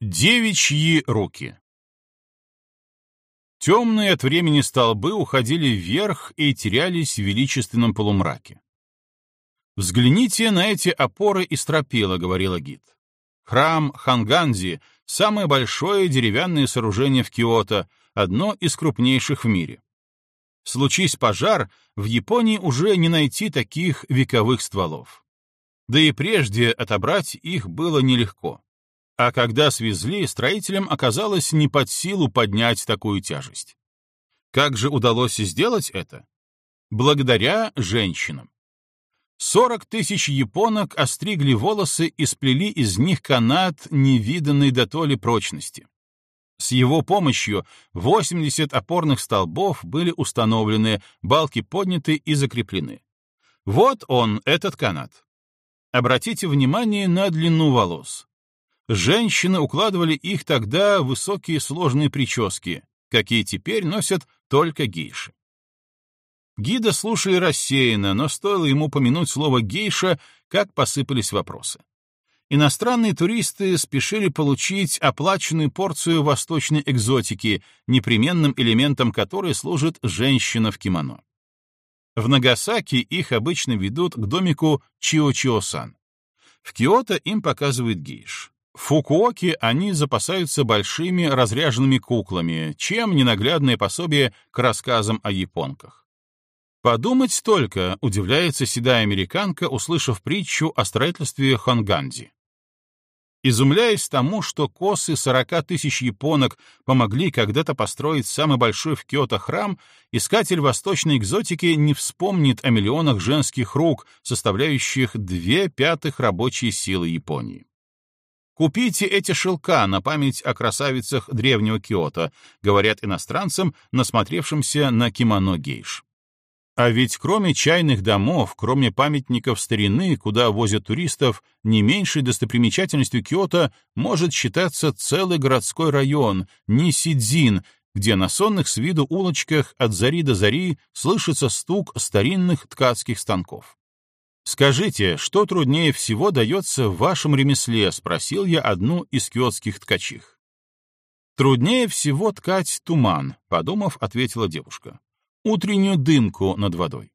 Девичьи руки Темные от времени столбы уходили вверх и терялись в величественном полумраке. «Взгляните на эти опоры и стропила», — говорила гид. Храм Ханганзи — самое большое деревянное сооружение в Киото, одно из крупнейших в мире. Случись пожар, в Японии уже не найти таких вековых стволов. Да и прежде отобрать их было нелегко. А когда свезли, строителям оказалось не под силу поднять такую тяжесть. Как же удалось сделать это? Благодаря женщинам. 40 тысяч японок остригли волосы и сплели из них канат невиданной до толи прочности. С его помощью 80 опорных столбов были установлены, балки подняты и закреплены. Вот он, этот канат. Обратите внимание на длину волос. Женщины укладывали их тогда в высокие сложные прически, какие теперь носят только гейши. Гида слушали рассеянно, но стоило ему помянуть слово «гейша», как посыпались вопросы. Иностранные туристы спешили получить оплаченную порцию восточной экзотики, непременным элементом которой служит женщина в кимоно. В Нагасаки их обычно ведут к домику Чио-Чио-сан. В Киото им показывают гейш. В Фукуоке они запасаются большими разряженными куклами, чем ненаглядное пособие к рассказам о японках. Подумать только, удивляется седая американка, услышав притчу о строительстве Хонганди. Изумляясь тому, что косы 40 тысяч японок помогли когда-то построить самый большой в Киото храм, искатель восточной экзотики не вспомнит о миллионах женских рук, составляющих две пятых рабочей силы Японии. Купите эти шелка на память о красавицах древнего Киото, говорят иностранцам, насмотревшимся на кимоно гейш. А ведь кроме чайных домов, кроме памятников старины, куда возят туристов, не меньшей достопримечательностью Киото может считаться целый городской район, Нисидзин, где на сонных с виду улочках от зари до зари слышится стук старинных ткацких станков. «Скажите, что труднее всего дается в вашем ремесле?» — спросил я одну из киотских ткачих. «Труднее всего ткать туман», — подумав, ответила девушка. «Утреннюю дымку над водой».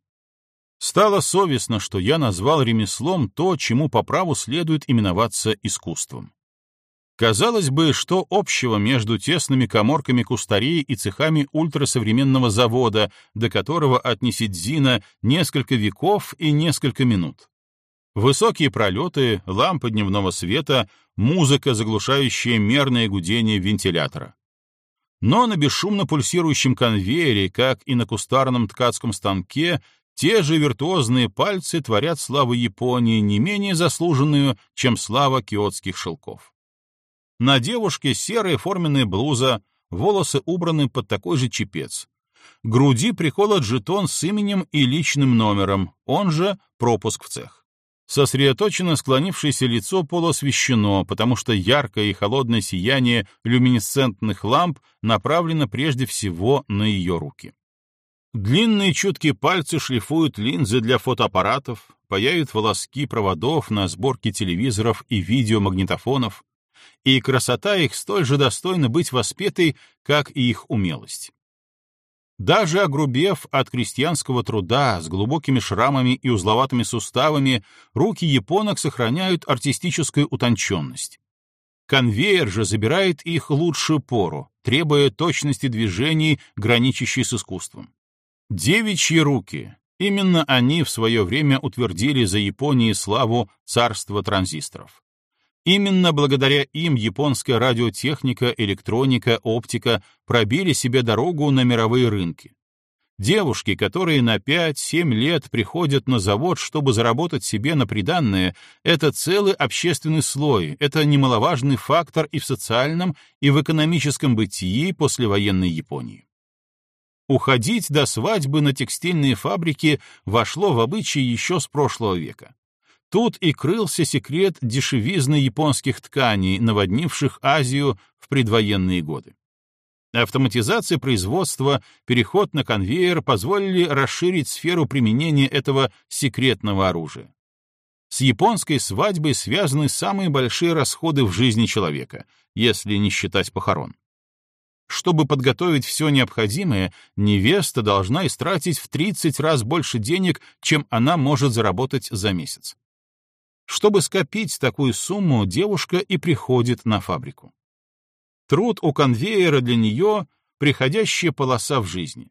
Стало совестно, что я назвал ремеслом то, чему по праву следует именоваться искусством. Казалось бы, что общего между тесными коморками кустарей и цехами ультрасовременного завода, до которого от Нисидзина несколько веков и несколько минут. Высокие пролеты, лампы дневного света, музыка, заглушающая мерное гудение вентилятора. Но на бесшумно пульсирующем конвейере, как и на кустарном ткацком станке, те же виртуозные пальцы творят славу Японии не менее заслуженную, чем слава киотских шелков. На девушке серая форменная блуза, волосы убраны под такой же чепец. Груди приколот жетон с именем и личным номером, он же пропуск в цех. Сосредоточенно склонившееся лицо полуосвещено, потому что яркое и холодное сияние люминесцентных ламп направлено прежде всего на ее руки. Длинные чуткие пальцы шлифуют линзы для фотоаппаратов, паяют волоски проводов на сборке телевизоров и видеомагнитофонов, и красота их столь же достойна быть воспетой, как и их умелость. Даже огрубев от крестьянского труда с глубокими шрамами и узловатыми суставами, руки японок сохраняют артистическую утонченность. Конвейер же забирает их лучшую пору, требуя точности движений, граничащей с искусством. Девичьи руки. Именно они в свое время утвердили за Японией славу царства транзисторов. Именно благодаря им японская радиотехника, электроника, оптика пробили себе дорогу на мировые рынки. Девушки, которые на 5-7 лет приходят на завод, чтобы заработать себе на приданное, это целый общественный слой, это немаловажный фактор и в социальном, и в экономическом бытии послевоенной Японии. Уходить до свадьбы на текстильные фабрики вошло в обычаи еще с прошлого века. Тут и крылся секрет дешевизны японских тканей, наводнивших Азию в предвоенные годы. Автоматизация производства, переход на конвейер позволили расширить сферу применения этого секретного оружия. С японской свадьбой связаны самые большие расходы в жизни человека, если не считать похорон. Чтобы подготовить все необходимое, невеста должна истратить в 30 раз больше денег, чем она может заработать за месяц. Чтобы скопить такую сумму, девушка и приходит на фабрику. Труд у конвейера для нее — приходящая полоса в жизни.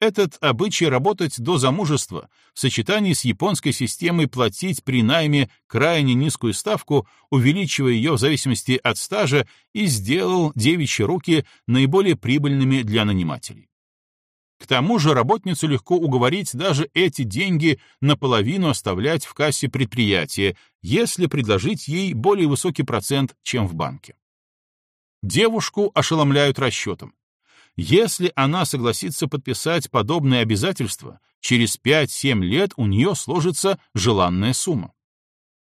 Этот обычай работать до замужества в сочетании с японской системой платить при найме крайне низкую ставку, увеличивая ее в зависимости от стажа, и сделал девичьи руки наиболее прибыльными для нанимателей. К тому же работницу легко уговорить даже эти деньги наполовину оставлять в кассе предприятия, если предложить ей более высокий процент, чем в банке. Девушку ошеломляют расчетом. Если она согласится подписать подобные обязательства, через 5-7 лет у нее сложится желанная сумма.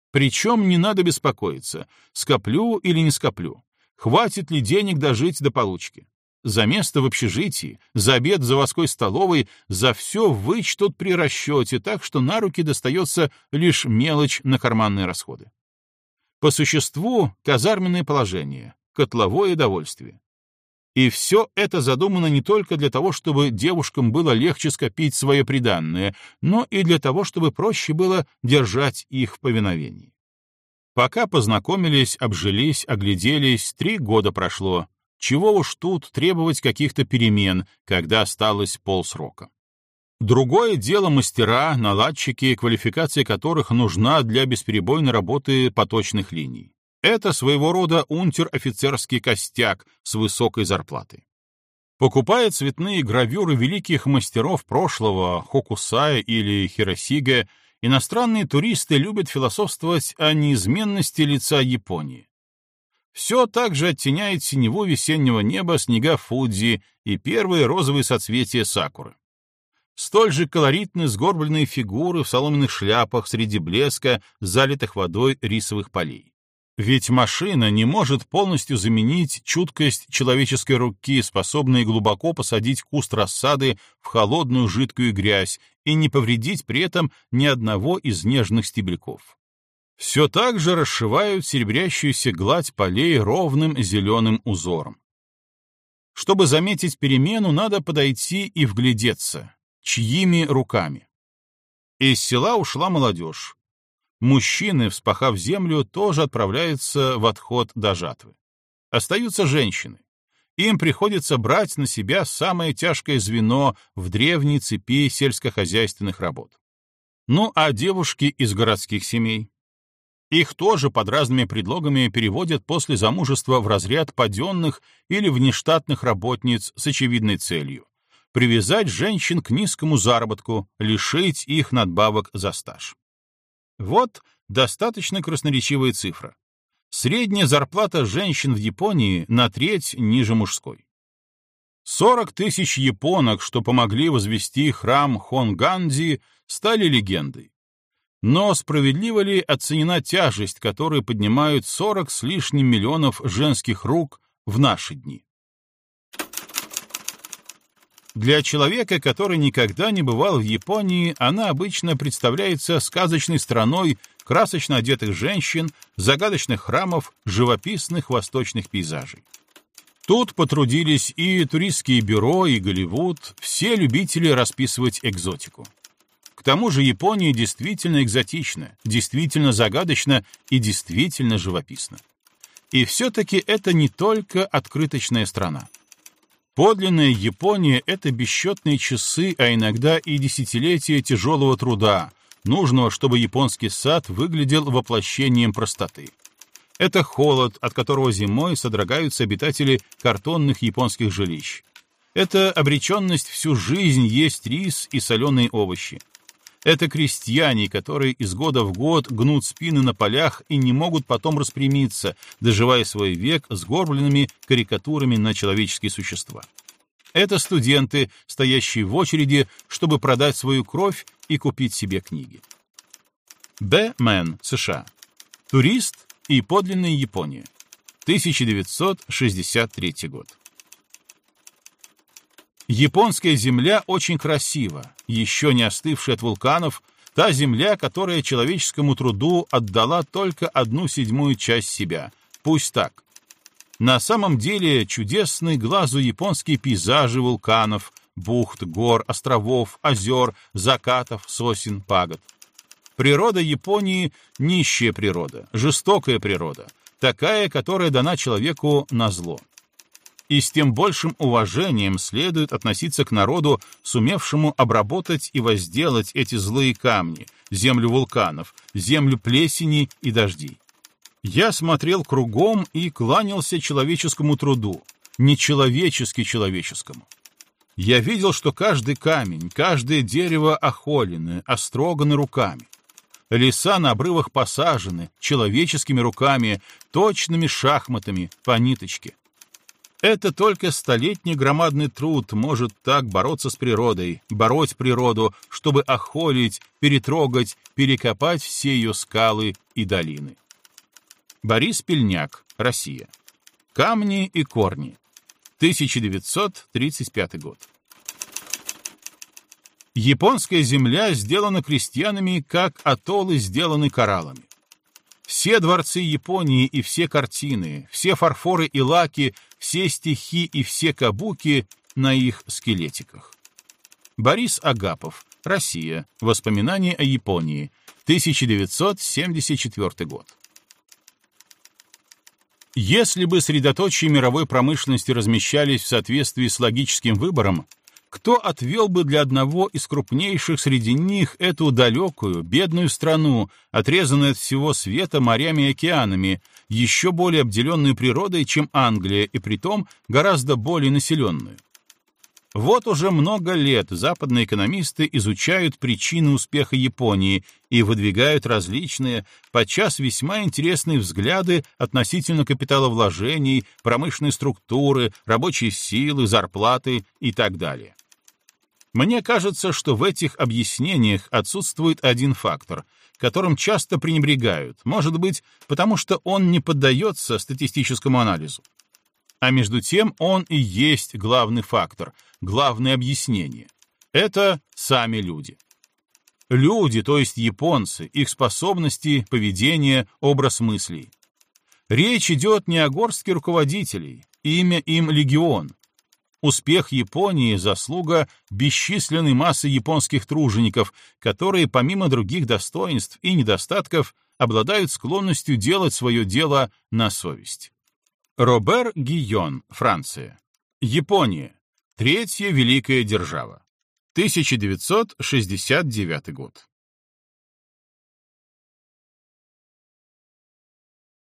Причем не надо беспокоиться, скоплю или не скоплю, хватит ли денег дожить до получки. За место в общежитии, за обед в заводской столовой, за все вычтут при расчете, так что на руки достается лишь мелочь на карманные расходы. По существу казарменное положение, котловое довольствие. И все это задумано не только для того, чтобы девушкам было легче скопить свое приданное, но и для того, чтобы проще было держать их в повиновении. Пока познакомились, обжились, огляделись, три года прошло. Чего уж тут требовать каких-то перемен, когда осталось полсрока. Другое дело мастера, наладчики, квалификация которых нужна для бесперебойной работы поточных линий. Это своего рода унтер-офицерский костяк с высокой зарплатой. Покупая цветные гравюры великих мастеров прошлого, Хокусая или Хиросига, иностранные туристы любят философствовать о неизменности лица Японии. Все так же оттеняет синеву весеннего неба снега Фудзи и первые розовые соцветия сакуры. Столь же колоритны сгорбленные фигуры в соломенных шляпах среди блеска, залитых водой рисовых полей. Ведь машина не может полностью заменить чуткость человеческой руки, способной глубоко посадить куст рассады в холодную жидкую грязь и не повредить при этом ни одного из нежных стебельков. Все так же расшивают серебрящуюся гладь полей ровным зеленым узором. Чтобы заметить перемену, надо подойти и вглядеться, чьими руками. Из села ушла молодежь, Мужчины, вспахав землю, тоже отправляются в отход до жатвы. Остаются женщины. Им приходится брать на себя самое тяжкое звено в древней цепи сельскохозяйственных работ. Ну а девушки из городских семей? Их тоже под разными предлогами переводят после замужества в разряд паденных или внештатных работниц с очевидной целью — привязать женщин к низкому заработку, лишить их надбавок за стаж. Вот достаточно красноречивая цифра. Средняя зарплата женщин в Японии на треть ниже мужской. 40 тысяч японок, что помогли возвести храм Хонганди, стали легендой. Но справедливо ли оценена тяжесть, которую поднимают 40 с лишним миллионов женских рук в наши дни? Для человека, который никогда не бывал в Японии, она обычно представляется сказочной страной красочно одетых женщин, загадочных храмов, живописных восточных пейзажей. Тут потрудились и туристские бюро, и Голливуд, все любители расписывать экзотику. Тому же Япония действительно экзотична, действительно загадочна и действительно живописна. И все-таки это не только открыточная страна. Подлинная Япония — это бесчетные часы, а иногда и десятилетия тяжелого труда, нужного, чтобы японский сад выглядел воплощением простоты. Это холод, от которого зимой содрогаются обитатели картонных японских жилищ. Это обреченность всю жизнь есть рис и соленые овощи. Это крестьяне, которые из года в год гнут спины на полях и не могут потом распрямиться, доживая свой век с горбленными карикатурами на человеческие существа. Это студенты, стоящие в очереди, чтобы продать свою кровь и купить себе книги. Б. Мэн, США. Турист и подлинная Япония. 1963 год. Японская земля очень красива, еще не остывшая от вулканов, Та земля, которая человеческому труду отдала только одну седьмую часть себя. Пусть так. На самом деле чудесный глазу японские пейзажи вулканов, бухт, гор, островов, озер, закатов, сосен, пагод. Природа Японии — нищая природа, жестокая природа, такая, которая дана человеку на зло и с тем большим уважением следует относиться к народу, сумевшему обработать и возделать эти злые камни, землю вулканов, землю плесени и дождей. Я смотрел кругом и кланялся человеческому труду, нечеловечески человеческому. Я видел, что каждый камень, каждое дерево охолены, остроганы руками. Леса на обрывах посажены человеческими руками, точными шахматами по ниточке. Это только столетний громадный труд может так бороться с природой, бороть природу, чтобы охолить, перетрогать, перекопать все ее скалы и долины. Борис Пельняк, Россия. Камни и корни. 1935 год. Японская земля сделана крестьянами, как атоллы сделаны кораллами. Все дворцы Японии и все картины, все фарфоры и лаки все стихи и все кабуки на их скелетиках. Борис Агапов, Россия. Воспоминания о Японии. 1974 год. Если бы средоточие мировой промышленности размещались в соответствии с логическим выбором, кто отвел бы для одного из крупнейших среди них эту далекую, бедную страну, отрезанную от всего света морями и океанами, еще более обделенную природой, чем Англия, и притом гораздо более населенную? Вот уже много лет западные экономисты изучают причины успеха Японии и выдвигают различные, подчас весьма интересные взгляды относительно капиталовложений, промышленной структуры, рабочей силы, зарплаты и так далее. Мне кажется, что в этих объяснениях отсутствует один фактор, которым часто пренебрегают, может быть, потому что он не поддается статистическому анализу. А между тем он и есть главный фактор, главное объяснение. Это сами люди. Люди, то есть японцы, их способности, поведение, образ мыслей. Речь идет не о горстке руководителей, имя им легион. Успех Японии — заслуга бесчисленной массы японских тружеников, которые, помимо других достоинств и недостатков, обладают склонностью делать свое дело на совесть. Робер Гийон, Франция. Япония. Третья великая держава. 1969 год.